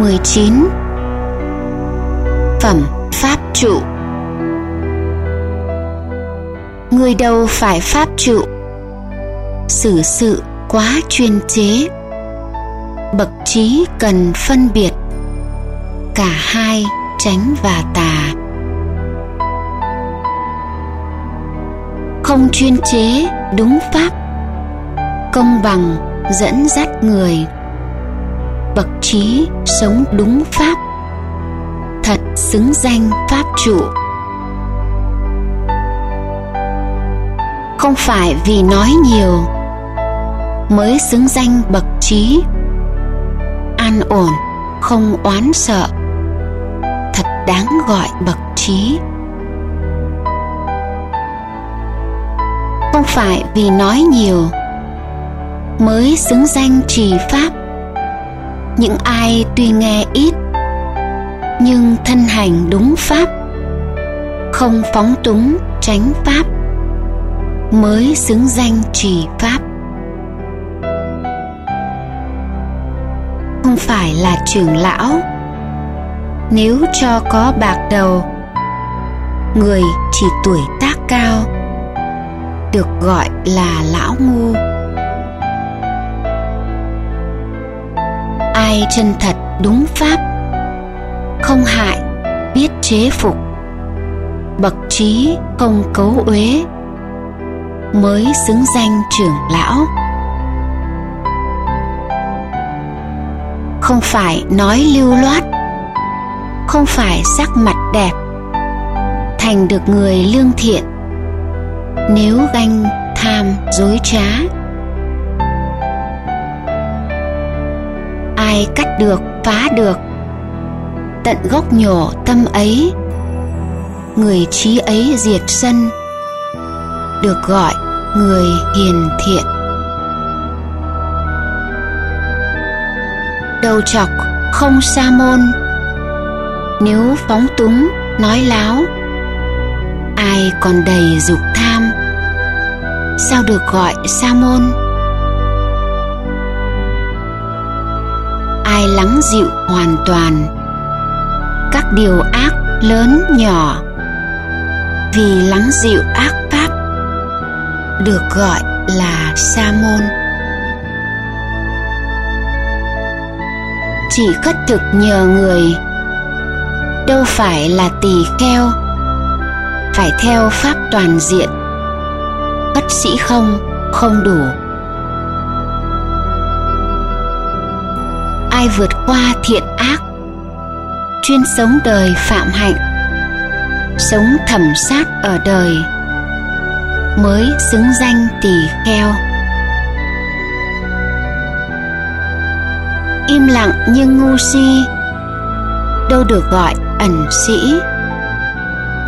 19 Phẩm Pháp trụ. Người đâu phải Pháp trụ. Xử sự quá chuyên chế. Bậc trí cần phân biệt. Cả hai tránh và tà. Không chuyên chế, đúng pháp. Công bằng, dẫn dắt người bậc trí sống đúng pháp. Thật xứng danh pháp trụ. Không phải vì nói nhiều mới xứng danh bậc trí. An ổn, không oán sợ. Thật đáng gọi bậc trí. Không phải vì nói nhiều mới xứng danh trì pháp những ai tuy nghe ít, nhưng thân hành đúng pháp, không phóng túng tránh pháp, mới xứng danh trì pháp. Không phải là trưởng lão, nếu cho có bạc đầu, người chỉ tuổi tác cao, được gọi là lão ngu. Ai chân thật đúng pháp, không hại biết chế phục, bậc trí không cấu uế mới xứng danh trưởng lão. Không phải nói lưu loát, không phải sắc mặt đẹp, thành được người lương thiện, nếu ganh tham dối trá. Ai cắt được, phá được. Tận gốc nhổ tâm ấy, người trí ấy diệt sân, được gọi người hiền thiện. Đầu chọc không sa môn, nếu phóng túng nói láo, ai còn đầy dục tham, sao được gọi sa môn? Ai lắng dịu hoàn toàn. Các điều ác lớn nhỏ vì lắng dịu ác pháp được gọi là sa môn. Chỉ khất thực nhờ người, đâu phải là tỳ kheo, phải theo pháp toàn diện. Bất sĩ không không đủ. Ai vượt qua thiện ác. Chuyên sống đời phạm hạnh, sống thẩm sát ở đời, mới xứng danh tỳ kheo. Im lặng nhưng ngu si, đâu được gọi ẩn sĩ,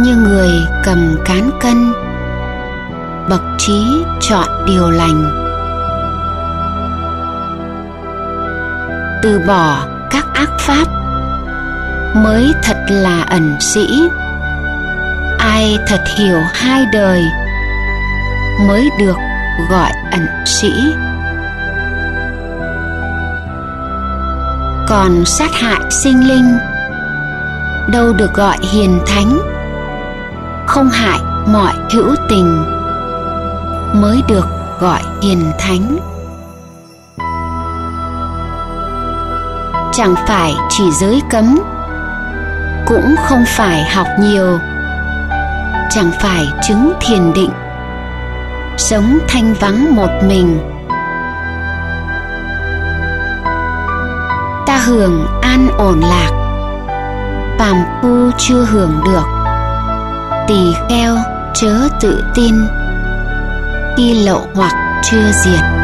như người cầm cán cân, bậc trí chọn điều lành. Từ bỏ các ác pháp. Mới thật là ẩn sĩ. Ai thật hiểu hai đời, mới được gọi ẩn sĩ. Còn sát hại sinh linh, đâu được gọi hiền thánh. Không hại mọi hữu tình, mới được gọi hiền thánh. Chẳng phải chỉ giới cấm, cũng không phải học nhiều, chẳng phải chứng thiền định, sống thanh vắng một mình. Ta hưởng an ổn lạc, phàm phu chưa hưởng được, tỳ kheo chớ tự tin khi lậu hoặc chưa diệt.